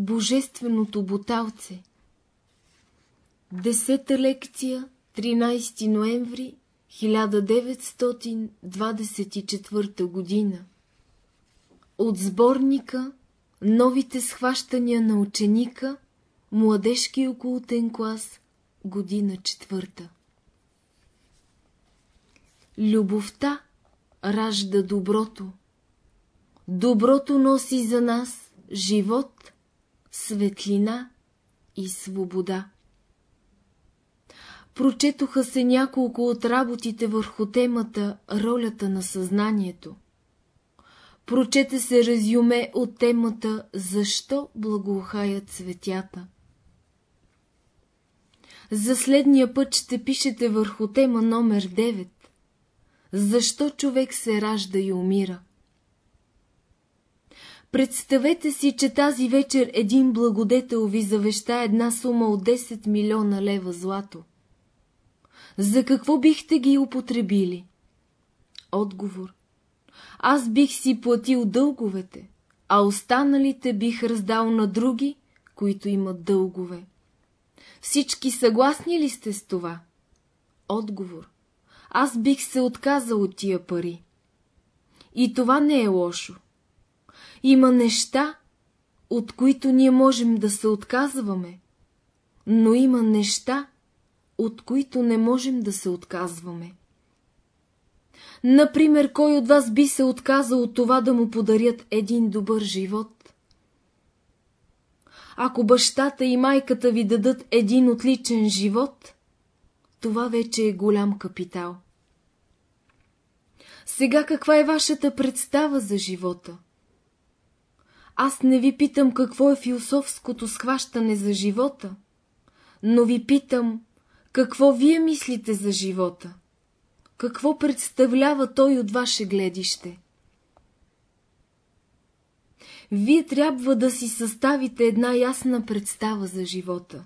Божественото буталце. Десета лекция, 13 ноември 1924 година. От сборника Новите схващания на ученика, младежки окултен клас, година четвърта. Любовта ражда доброто. Доброто носи за нас живот, светлина и свобода. Прочетоха се няколко от работите върху темата Ролята на съзнанието. Прочете се резюме от темата Защо благоухаят цветята. За следния път ще пишете върху тема номер 9 Защо човек се ражда и умира? Представете си, че тази вечер един благодетел ви завеща една сума от 10 милиона лева злато. За какво бихте ги употребили? Отговор. Аз бих си платил дълговете, а останалите бих раздал на други, които имат дългове. Всички съгласни ли сте с това? Отговор. Аз бих се отказал от тия пари. И това не е лошо. Има неща, от които ние можем да се отказваме, но има неща, от които не можем да се отказваме. Например, кой от вас би се отказал от това да му подарят един добър живот? Ако бащата и майката ви дадат един отличен живот, това вече е голям капитал. Сега каква е вашата представа за живота? Аз не ви питам какво е философското схващане за живота, но ви питам какво вие мислите за живота. Какво представлява той от ваше гледище? Вие трябва да си съставите една ясна представа за живота.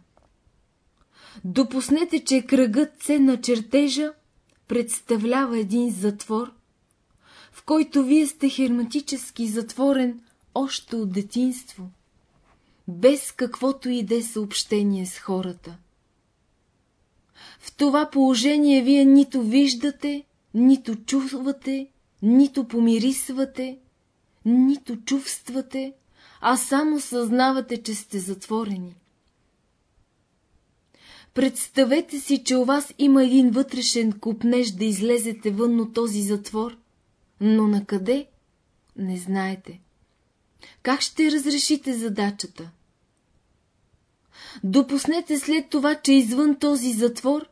Допуснете, че кръгът се на чертежа представлява един затвор, в който вие сте херметически затворен още от детинство, без каквото и да е съобщение с хората. В това положение вие нито виждате, нито чувствате, нито помирисвате, нито чувствате, а само съзнавате, че сте затворени. Представете си, че у вас има един вътрешен купнеж да излезете вън от този затвор, но на къде? Не знаете. Как ще разрешите задачата? Допуснете след това, че извън този затвор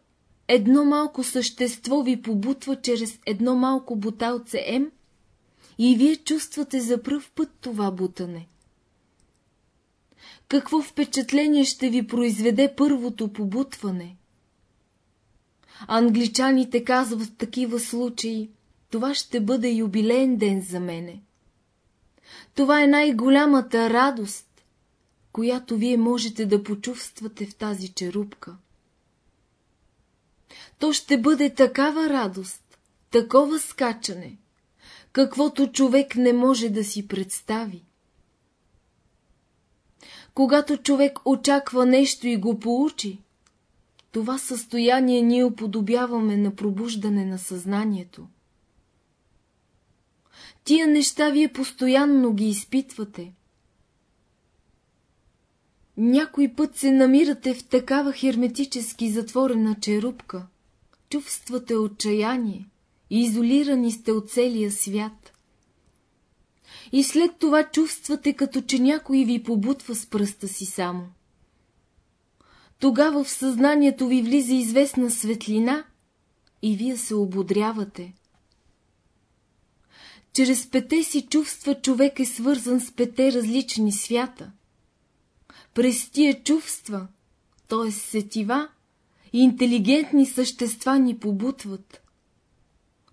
едно малко същество ви побутва чрез едно малко буталце М и вие чувствате за пръв път това бутане. Какво впечатление ще ви произведе първото побутване? Англичаните казват в такива случаи, това ще бъде юбилейен ден за мене. Това е най-голямата радост, която вие можете да почувствате в тази черупка. То ще бъде такава радост, такова скачане, каквото човек не може да си представи. Когато човек очаква нещо и го получи, това състояние ние уподобяваме на пробуждане на съзнанието. Тия неща вие постоянно ги изпитвате. Някой път се намирате в такава херметически затворена черупка, чувствате отчаяние, изолирани сте от целия свят. И след това чувствате, като че някой ви побутва с пръста си само. Тогава в съзнанието ви влиза известна светлина и вие се ободрявате. Чрез пете си чувства човек е свързан с пете различни свята. През тия чувства, т.е. сетива, интелигентни същества ни побутват.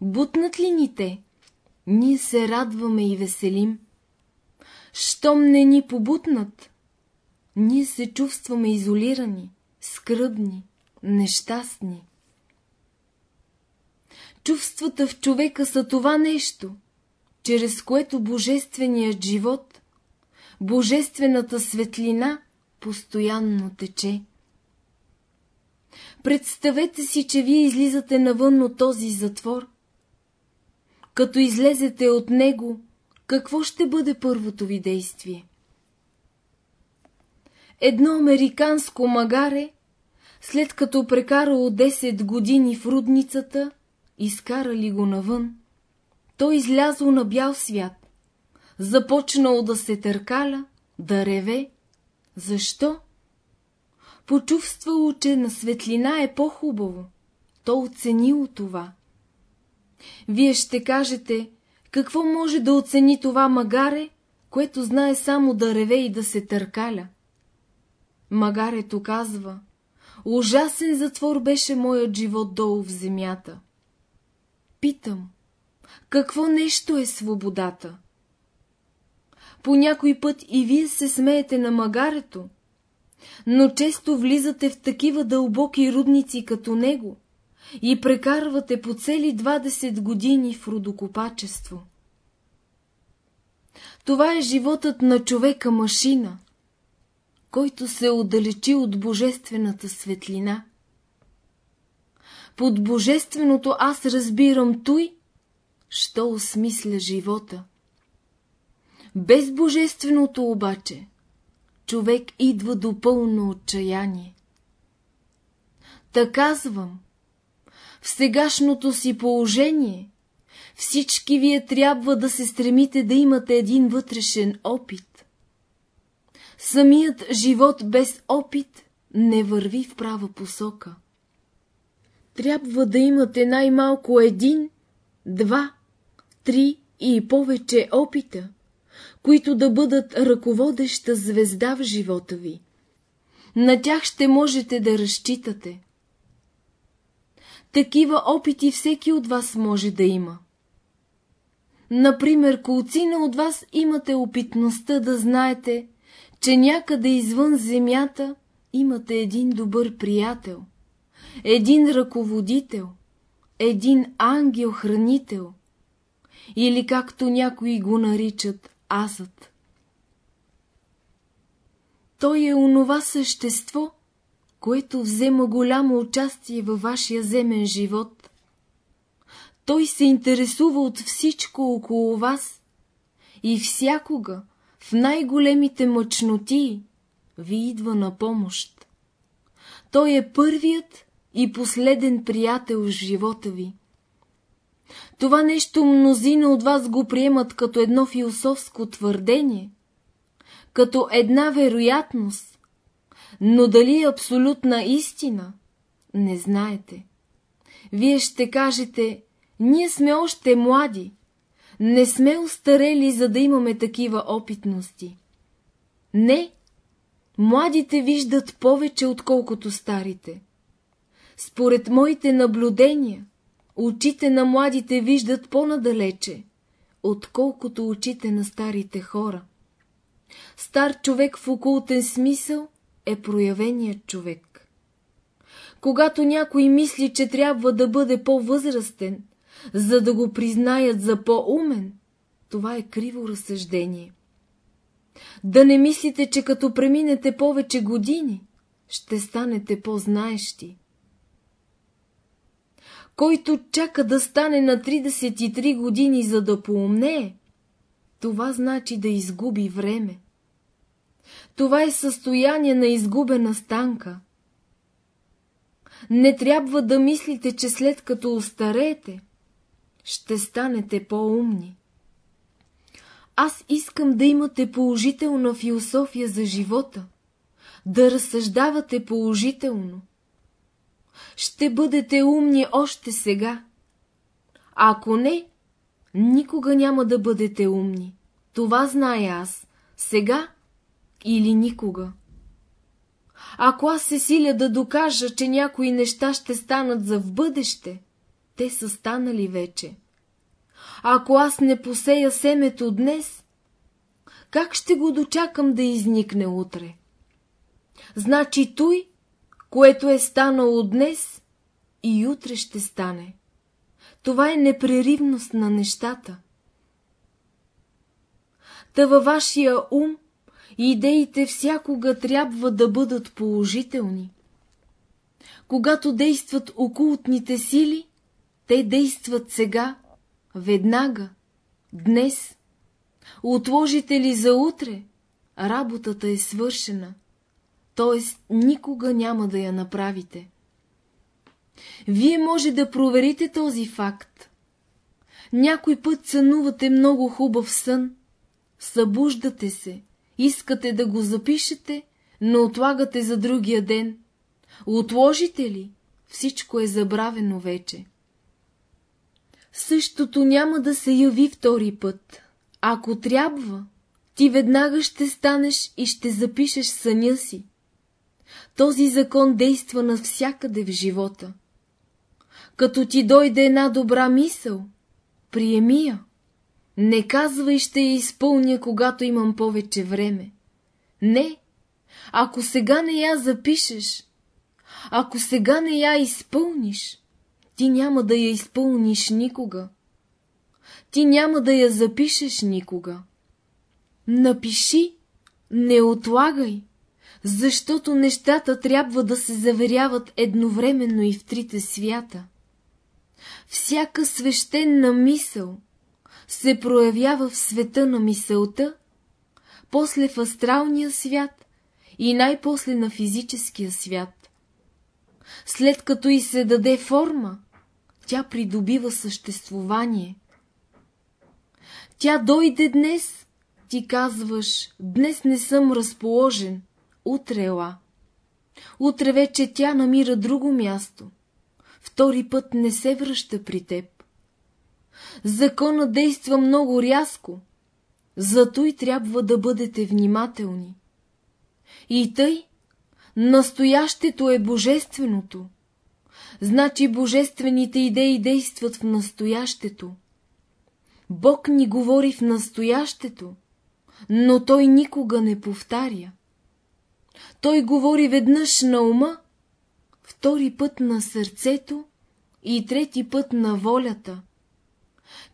Бутнат ли ни те? Ние се радваме и веселим. Щом не ни побутнат, ние се чувстваме изолирани, скръбни, нещастни. Чувствата в човека са това нещо, чрез което божественият живот, Божествената светлина постоянно тече. Представете си, че вие излизате навън от този затвор. Като излезете от него, какво ще бъде първото ви действие? Едно американско магаре, след като прекарало 10 години в рудницата, изкарали го навън, той излязло на бял свят, започнал да се търкаля, да реве. Защо? Почувствало, че на светлина е по-хубаво. То оценило това. Вие ще кажете, какво може да оцени това магаре, което знае само да реве и да се търкаля? Магарето казва, ужасен затвор беше моят живот долу в земята. Питам, какво нещо е свободата? По някой път и вие се смеете на магарето, но често влизате в такива дълбоки рудници като него и прекарвате по цели 20 години в рудокопачество. Това е животът на човека машина, който се отдалечи от божествената светлина. Под божественото аз разбирам той, що осмисля живота. Без божественото обаче, човек идва до пълно отчаяние. Та казвам, в сегашното си положение всички вие трябва да се стремите да имате един вътрешен опит. Самият живот без опит не върви в права посока. Трябва да имате най-малко един, два, три и повече опита, които да бъдат ръководеща звезда в живота ви. На тях ще можете да разчитате. Такива опити всеки от вас може да има. Например, колцина от вас имате опитността да знаете, че някъде извън земята имате един добър приятел, един ръководител, един ангел-хранител, или както някои го наричат азът. Той е онова същество, което взема голямо участие във вашия земен живот. Той се интересува от всичко около вас и всякога, в най-големите мъчноти, ви идва на помощ. Той е първият и последен приятел в живота ви. Това нещо мнозина от вас го приемат като едно философско твърдение, като една вероятност, но дали е абсолютна истина, не знаете. Вие ще кажете, ние сме още млади, не сме устарели, за да имаме такива опитности. Не, младите виждат повече, отколкото старите. Според моите наблюдения, очите на младите виждат по-надалече, отколкото очите на старите хора. Стар човек в окултен смисъл е проявеният човек. Когато някой мисли, че трябва да бъде по-възрастен, за да го признаят за по-умен, това е криво разсъждение. Да не мислите, че като преминете повече години, ще станете по-знаещи. Който чака да стане на 33 години, за да поумнее, това значи да изгуби време. Това е състояние на изгубена станка. Не трябва да мислите, че след като остареете, ще станете по-умни. Аз искам да имате положителна философия за живота, да разсъждавате положително. Ще бъдете умни още сега. Ако не, никога няма да бъдете умни. Това зная аз. Сега или никога. Ако аз се силя да докажа, че някои неща ще станат за в бъдеще, те са станали вече. Ако аз не посея семето днес, как ще го дочакам да изникне утре? Значи той, което е станало днес, и утре ще стане. Това е непреривност на нещата. Та във вашия ум идеите всякога трябва да бъдат положителни. Когато действат окултните сили, те действат сега, веднага, днес. Отложите ли за утре, работата е свършена, т.е. никога няма да я направите. Вие може да проверите този факт. Някой път сънувате много хубав сън, събуждате се, искате да го запишете, но отлагате за другия ден. Отложите ли, всичко е забравено вече. Същото няма да се яви втори път. Ако трябва, ти веднага ще станеш и ще запишеш съня си. Този закон действа навсякъде в живота. Като ти дойде една добра мисъл, приеми я. Не казвай, ще я изпълня, когато имам повече време. Не, ако сега не я запишеш, ако сега не я изпълниш, ти няма да я изпълниш никога. Ти няма да я запишеш никога. Напиши, не отлагай, защото нещата трябва да се заверяват едновременно и в трите свята. Всяка свещена мисъл се проявява в света на мисълта, после в астралния свят и най-после на физическия свят. След като и се даде форма, тя придобива съществувание. Тя дойде днес, ти казваш, днес не съм разположен, утре ела. Утре вече тя намира друго място. Втори път не се връща при теб. Закона действа много рязко, зато и трябва да бъдете внимателни. И тъй, настоящето е божественото, значи божествените идеи действат в настоящето. Бог ни говори в настоящето, но Той никога не повтаря. Той говори веднъж на ума, втори път на сърцето и трети път на волята.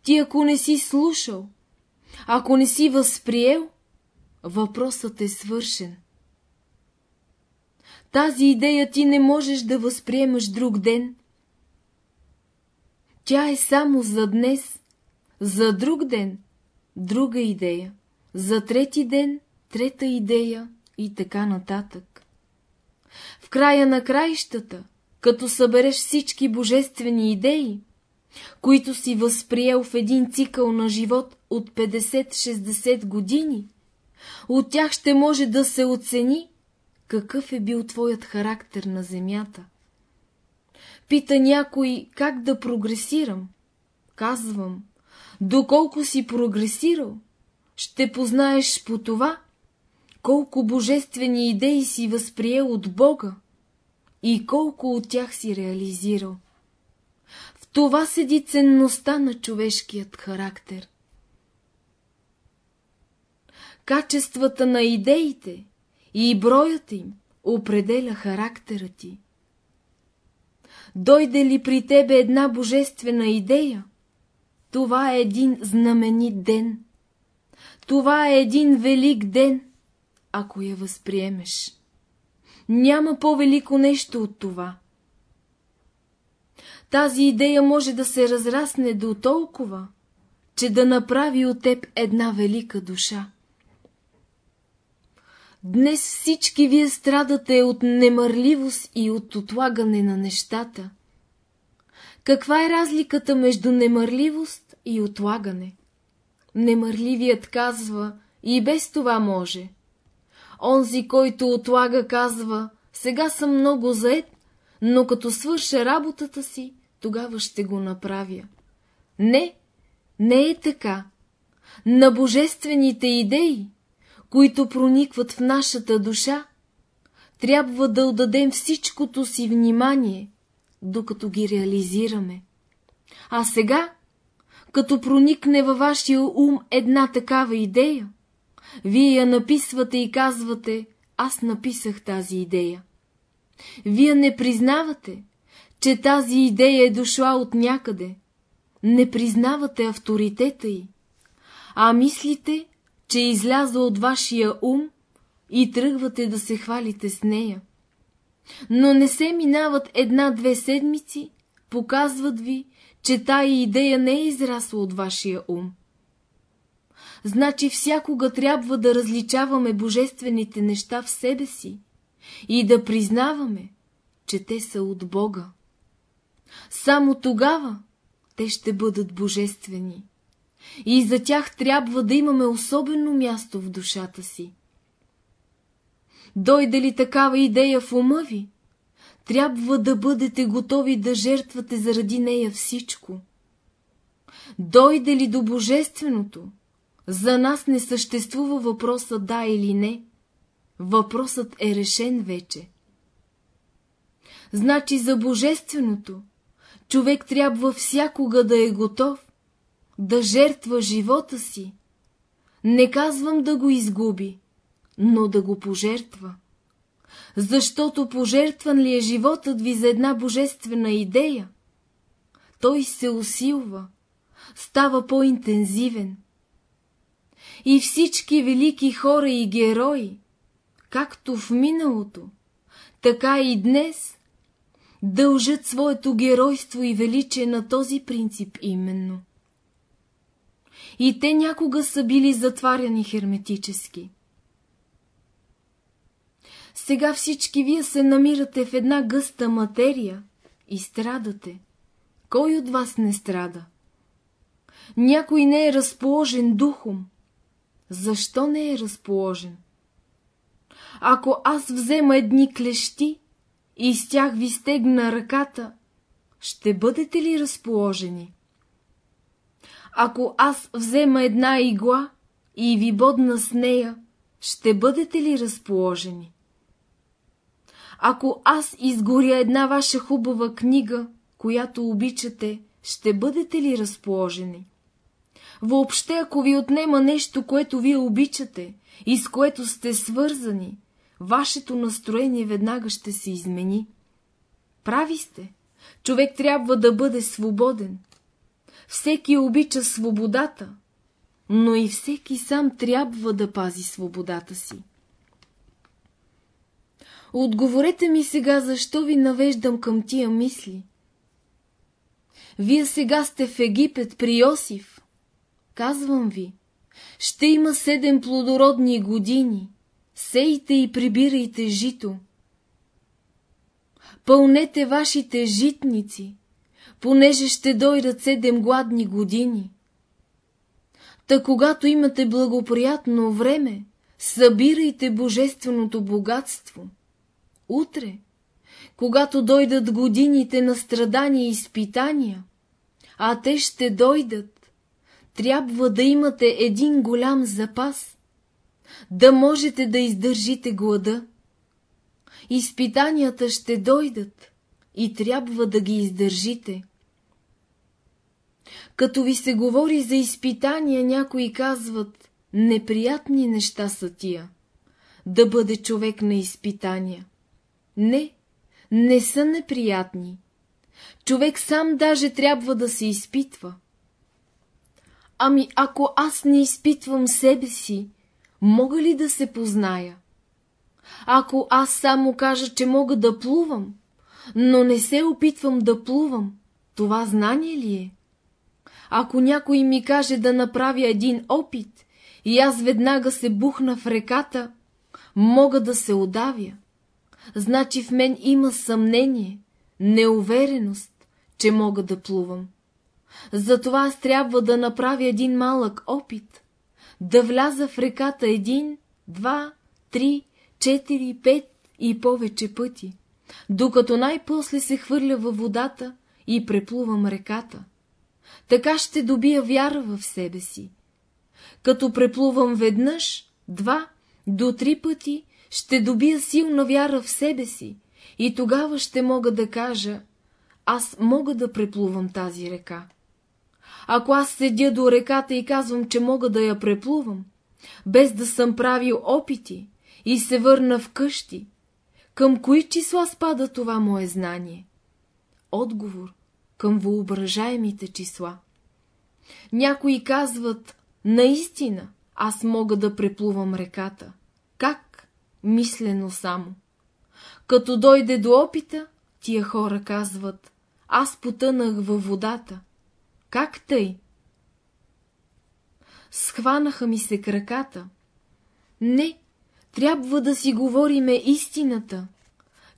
Ти ако не си слушал, ако не си възприел, въпросът е свършен. Тази идея ти не можеш да възприемаш друг ден. Тя е само за днес, за друг ден, друга идея, за трети ден, трета идея и така нататък. В края на краищата, като събереш всички божествени идеи, които си възприел в един цикъл на живот от 50-60 години, от тях ще може да се оцени какъв е бил твоят характер на земята. Пита някой как да прогресирам. Казвам, доколко си прогресирал, ще познаеш по това, колко божествени идеи си възприел от Бога и колко от тях си реализирал. В това седи ценността на човешкият характер. Качествата на идеите и броят им определя характера ти. Дойде ли при тебе една божествена идея, това е един знаменит ден. Това е един велик ден, ако я възприемеш. Няма по-велико нещо от това. Тази идея може да се разрасне до толкова, че да направи от теб една велика душа. Днес всички вие страдате от немърливост и от отлагане на нещата. Каква е разликата между немърливост и отлагане? Немърливият казва, и без това може. Онзи, който отлага, казва, сега съм много заед, но като свърша работата си, тогава ще го направя. Не, не е така. На божествените идеи, които проникват в нашата душа, трябва да отдадем всичкото си внимание, докато ги реализираме. А сега, като проникне във вашия ум една такава идея, вие я написвате и казвате, аз написах тази идея. Вие не признавате, че тази идея е дошла от някъде. Не признавате авторитета й, а мислите, че е излязла от вашия ум и тръгвате да се хвалите с нея. Но не се минават една-две седмици, показват ви, че тая идея не е израсла от вашия ум. Значи всякога трябва да различаваме божествените неща в себе си и да признаваме, че те са от Бога. Само тогава те ще бъдат божествени. И за тях трябва да имаме особено място в душата си. Дойде ли такава идея в ума ви, трябва да бъдете готови да жертвате заради нея всичко. Дойде ли до Божественото, за нас не съществува въпроса да или не. Въпросът е решен вече. Значи за Божественото човек трябва всякога да е готов да жертва живота си. Не казвам да го изгуби, но да го пожертва. Защото пожертван ли е животът ви за една божествена идея? Той се усилва, става по-интензивен. И всички велики хора и герои, както в миналото, така и днес, дължат своето геройство и величие на този принцип именно. И те някога са били затваряни херметически. Сега всички вие се намирате в една гъста материя и страдате. Кой от вас не страда? Някой не е разположен духом. Защо не е разположен? Ако аз взема едни клещи и с тях ви стегна ръката, ще бъдете ли разположени? Ако аз взема една игла и ви бодна с нея, ще бъдете ли разположени? Ако аз изгоря една ваша хубава книга, която обичате, ще бъдете ли разположени? Въобще, ако ви отнема нещо, което вие обичате и с което сте свързани, вашето настроение веднага ще се измени. Прави сте. Човек трябва да бъде свободен. Всеки обича свободата, но и всеки сам трябва да пази свободата си. Отговорете ми сега, защо ви навеждам към тия мисли. Вие сега сте в Египет при Йосиф. Казвам ви, ще има седем плодородни години. Сейте и прибирайте жито. Пълнете вашите житници, понеже ще дойдат седем гладни години. Та когато имате благоприятно време, събирайте божественото богатство. Утре, когато дойдат годините на страдания и изпитания, а те ще дойдат, трябва да имате един голям запас, да можете да издържите глада. Изпитанията ще дойдат и трябва да ги издържите. Като ви се говори за изпитания, някои казват, неприятни неща са тия, да бъде човек на изпитания. Не, не са неприятни. Човек сам даже трябва да се изпитва. Ами ако аз не изпитвам себе си, мога ли да се позная? Ако аз само кажа, че мога да плувам, но не се опитвам да плувам, това знание ли е? Ако някой ми каже да направя един опит и аз веднага се бухна в реката, мога да се удавя значи в мен има съмнение, неувереност, че мога да плувам. Затова аз трябва да направя един малък опит, да вляза в реката един, два, три, четири, пет и повече пъти, докато най-после се хвърля във водата и преплувам реката. Така ще добия вяра в себе си. Като преплувам веднъж, два, до три пъти, ще добия силна вяра в себе си и тогава ще мога да кажа, аз мога да преплувам тази река. Ако аз седя до реката и казвам, че мога да я преплувам, без да съм правил опити и се върна вкъщи, към кои числа спада това мое знание? Отговор към въображаемите числа. Някои казват, наистина, аз мога да преплувам реката. Как? мислено само. Като дойде до опита, тия хора казват, аз потънах във водата. Как тъй? Схванаха ми се краката. Не, трябва да си говориме истината.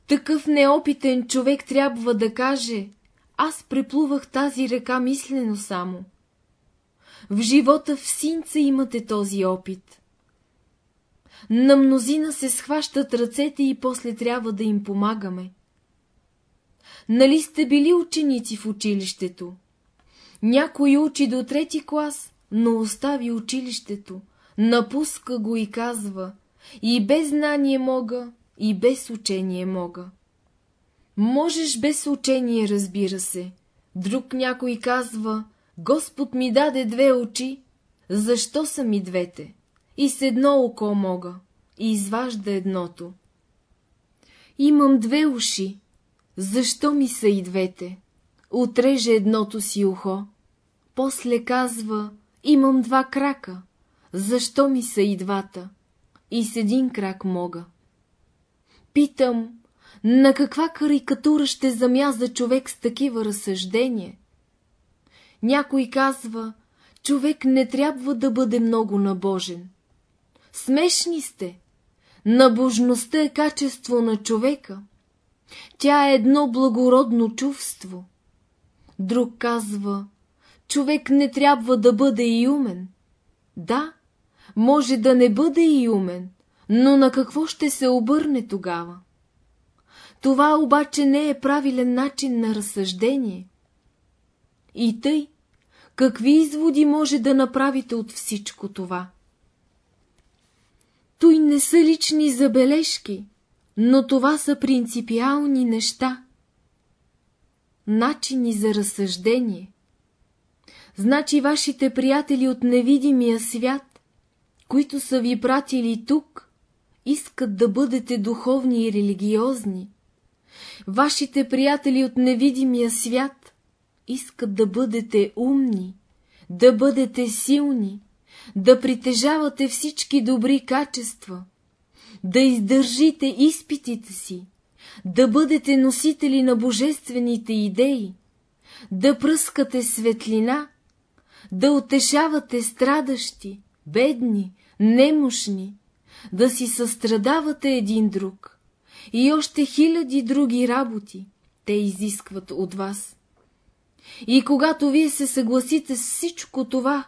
Такъв неопитен човек трябва да каже, аз преплувах тази река мислено само. В живота в синца имате този опит. На мнозина се схващат ръцете и после трябва да им помагаме. Нали сте били ученици в училището? Някой учи до трети клас, но остави училището, напуска го и казва, и без знание мога, и без учение мога. Можеш без учение, разбира се. Друг някой казва, Господ ми даде две очи, защо са ми двете? И с едно око мога, и изважда едното. Имам две уши, защо ми са и двете? Отреже едното си ухо. После казва, имам два крака, защо ми са и двата? И с един крак мога. Питам, на каква карикатура ще замяза човек с такива разсъждения? Някой казва, човек не трябва да бъде много набожен. Смешни сте. Набожността е качество на човека. Тя е едно благородно чувство. Друг казва, човек не трябва да бъде и умен. Да, може да не бъде и умен, но на какво ще се обърне тогава? Това обаче не е правилен начин на разсъждение. И тъй, какви изводи може да направите от всичко това? Той не са лични забележки, но това са принципиални неща. Начини за разсъждение. Значи вашите приятели от невидимия свят, които са ви пратили тук, искат да бъдете духовни и религиозни. Вашите приятели от невидимия свят искат да бъдете умни, да бъдете силни, да притежавате всички добри качества, да издържите изпитите си, да бъдете носители на божествените идеи, да пръскате светлина, да утешавате страдащи, бедни, немощни, да си състрадавате един друг и още хиляди други работи те изискват от вас. И когато вие се съгласите с всичко това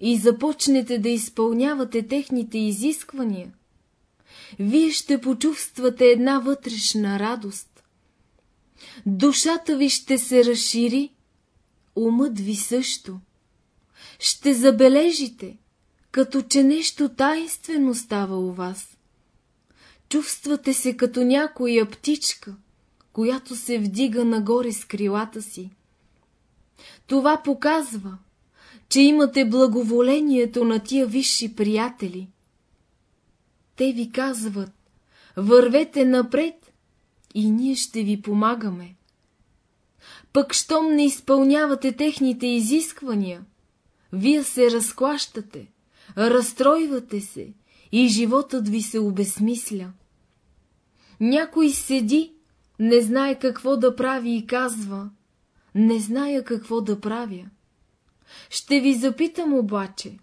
и започнете да изпълнявате техните изисквания, вие ще почувствате една вътрешна радост. Душата ви ще се разшири, умът ви също. Ще забележите, като че нещо тайнствено става у вас. Чувствате се като някоя птичка, която се вдига нагоре с крилата си. Това показва, че имате благоволението на тия висши приятели. Те ви казват, вървете напред и ние ще ви помагаме. Пък, щом не изпълнявате техните изисквания, вие се разклащате, разстройвате се и животът ви се обесмисля. Някой седи, не знае какво да прави и казва, не зная какво да правя. Ще ви запитам обаче,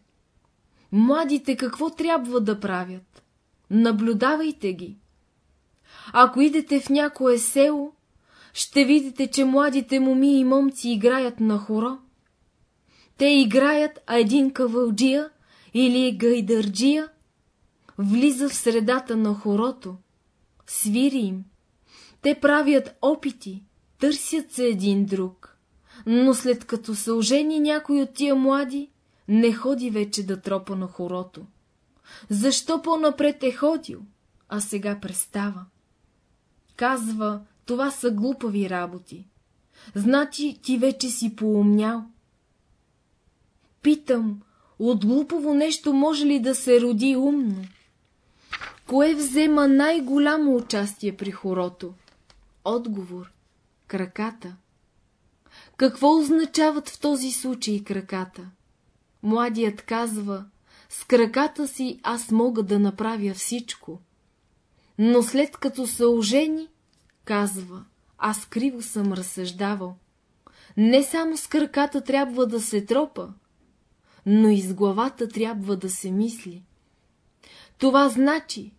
младите какво трябва да правят? Наблюдавайте ги. Ако идете в някое село, ще видите, че младите моми и момци играят на хоро. Те играят, а един кавалджия или гайдърджия влиза в средата на хорото, свири им. Те правят опити, търсят се един друг, но след като се ожени някой от тия млади, не ходи вече да тропа на хорото. Защо по-напред е ходил, а сега престава? Казва, това са глупави работи. Значи ти вече си поумнял. Питам, от глупово нещо може ли да се роди умно? Кое взема най-голямо участие при хорото? Отговор – краката. Какво означават в този случай краката? Младият казва, с краката си аз мога да направя всичко. но след като се ожени, казва, аз криво съм разсъждавал. Не само с краката трябва да се тропа, но и с главата трябва да се мисли. Това значи,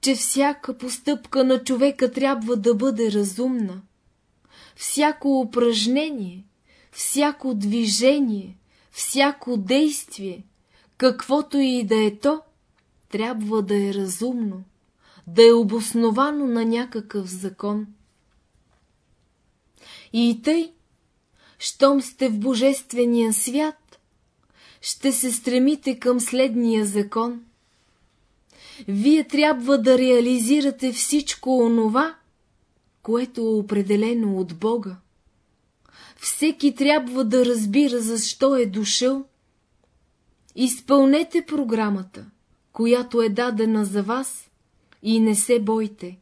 че всяка постъпка на човека трябва да бъде разумна. Всяко упражнение, всяко движение, всяко действие, каквото и да е то, трябва да е разумно, да е обосновано на някакъв закон. И тъй, щом сте в Божествения свят, ще се стремите към следния закон. Вие трябва да реализирате всичко онова, което е определено от Бога. Всеки трябва да разбира защо е дошъл. Изпълнете програмата, която е дадена за вас и не се бойте.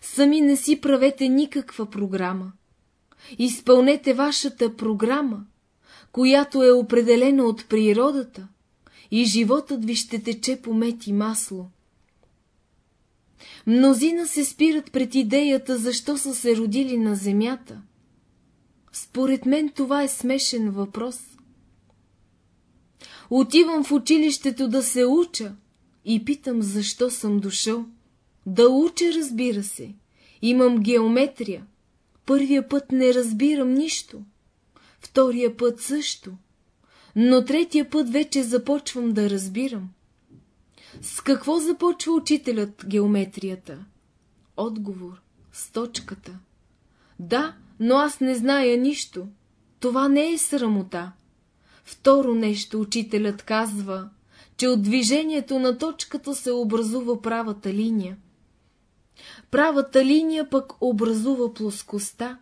Сами не си правете никаква програма. Изпълнете вашата програма, която е определена от природата и животът ви ще тече по мет и масло. Мнозина се спират пред идеята, защо са се родили на земята. Според мен това е смешен въпрос. Отивам в училището да се уча и питам, защо съм дошъл. Да уча, разбира се. Имам геометрия. Първия път не разбирам нищо. Втория път също. Но третия път вече започвам да разбирам. С какво започва учителят геометрията? Отговор. С точката. Да, но аз не зная нищо. Това не е срамота. Второ нещо учителят казва, че от движението на точката се образува правата линия. Правата линия пък образува плоскостта,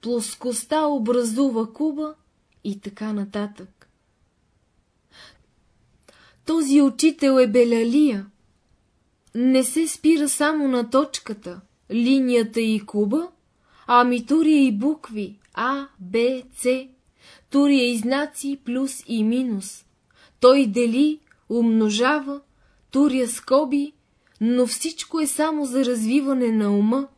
плоскостта образува куба и така нататък. Този учител е Белалия. Не се спира само на точката, линията и куба, ами турия и букви А, Б, С, турия и знаци плюс и минус. Той дели, умножава, туря скоби, но всичко е само за развиване на ума.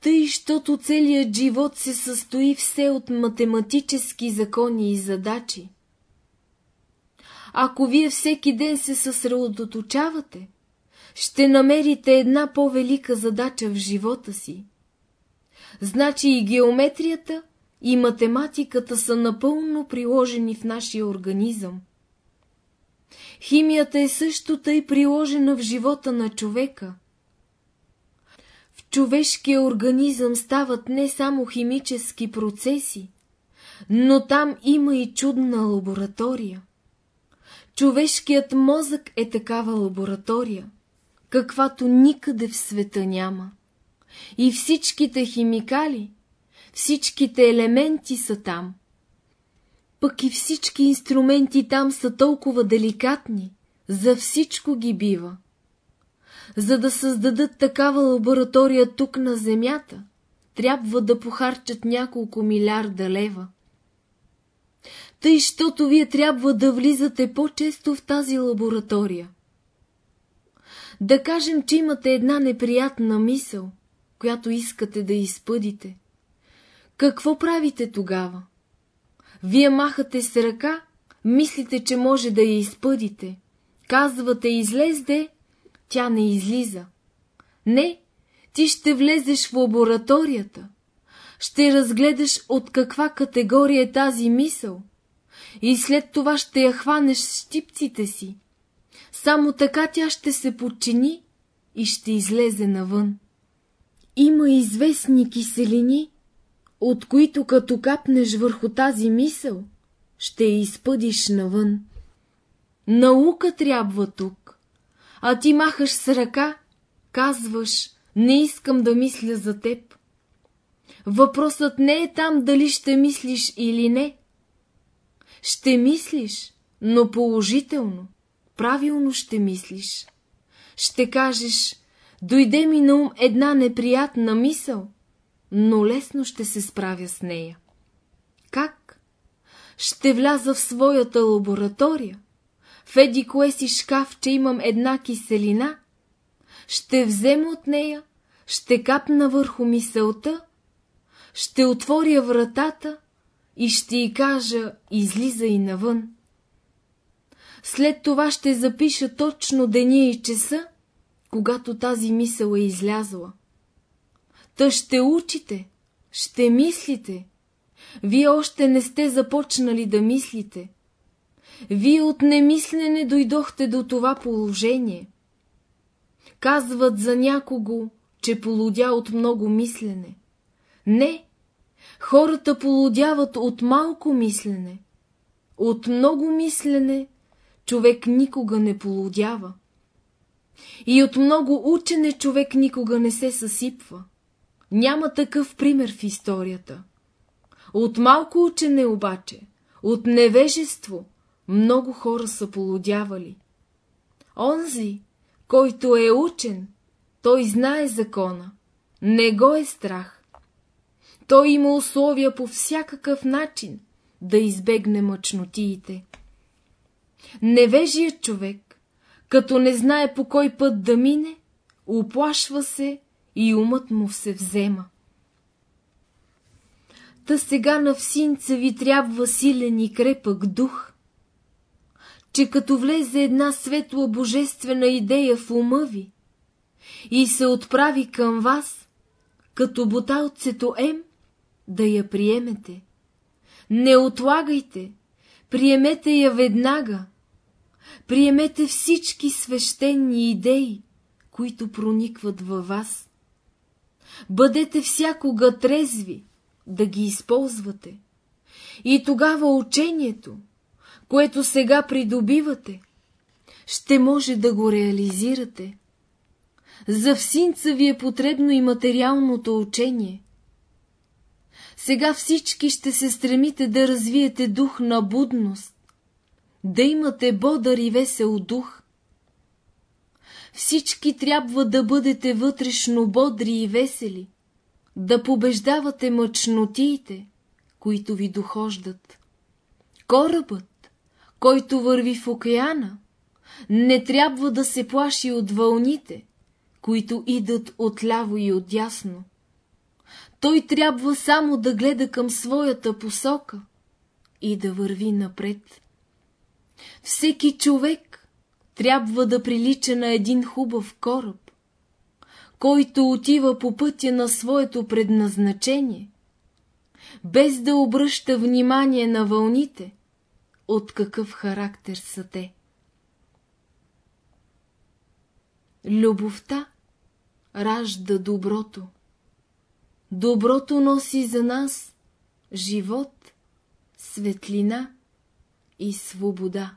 Тъй, щото целият живот се състои все от математически закони и задачи. Ако вие всеки ден се съсредоточавате, ще намерите една по-велика задача в живота си. Значи и геометрията, и математиката са напълно приложени в нашия организъм. Химията е също тъй приложена в живота на човека. В човешкия организъм стават не само химически процеси, но там има и чудна лаборатория. Човешкият мозък е такава лаборатория, каквато никъде в света няма. И всичките химикали, всичките елементи са там. Пък и всички инструменти там са толкова деликатни, за всичко ги бива. За да създадат такава лаборатория тук на Земята, трябва да похарчат няколко милиарда лева. Тъй, щото вие трябва да влизате по-често в тази лаборатория. Да кажем, че имате една неприятна мисъл, която искате да изпъдите. Какво правите тогава? Вие махате с ръка, мислите, че може да я изпъдите. Казвате, излезде, тя не излиза. Не, ти ще влезеш в лабораторията. Ще разгледаш от каква категория е тази мисъл и след това ще я хванеш с щипците си. Само така тя ще се подчини и ще излезе навън. Има известни киселини, от които като капнеш върху тази мисъл, ще изпъдиш навън. Наука трябва тук, а ти махаш с ръка, казваш, не искам да мисля за теб. Въпросът не е там дали ще мислиш или не. Ще мислиш, но положително, правилно ще мислиш. Ще кажеш, дойде ми на ум една неприятна мисъл, но лесно ще се справя с нея. Как? Ще вляза в своята лаборатория, в еди кое си шкафче имам една киселина, ще взема от нея, ще капна върху мисълта, ще отворя вратата и ще й кажа излизай навън. След това ще запиша точно деня и часа, когато тази мисъл е излязла. Та ще учите, ще мислите. Вие още не сте започнали да мислите. Вие от немислене дойдохте до това положение. Казват за някого, че полудя от много мислене. Не, хората полудяват от малко мислене. От много мислене човек никога не полудява. И от много учене човек никога не се съсипва. Няма такъв пример в историята. От малко учене обаче, от невежество, много хора са полудявали. Онзи, който е учен, той знае закона, не го е страх. Той има условия по всякакъв начин да избегне мъчнотиите. Невежият човек, като не знае по кой път да мине, уплашва се и умът му се взема. Та сега на всинца ви трябва силен и крепък дух, че като влезе една светла божествена идея в ума ви и се отправи към вас, като буталцето ем, да я приемете. Не отлагайте, приемете я веднага, приемете всички свещени идеи, които проникват във вас. Бъдете всякога трезви, да ги използвате. И тогава учението, което сега придобивате, ще може да го реализирате. За всинца ви е потребно и материалното учение. Сега всички ще се стремите да развиете дух на будност, да имате бодър и весел дух. Всички трябва да бъдете вътрешно бодри и весели, да побеждавате мъчнотиите, които ви дохождат. Корабът, който върви в океана, не трябва да се плаши от вълните, които идат отляво и отясно. Той трябва само да гледа към своята посока и да върви напред. Всеки човек трябва да прилича на един хубав кораб, който отива по пътя на своето предназначение, без да обръща внимание на вълните, от какъв характер са те. Любовта ражда доброто. Доброто носи за нас живот, светлина и свобода.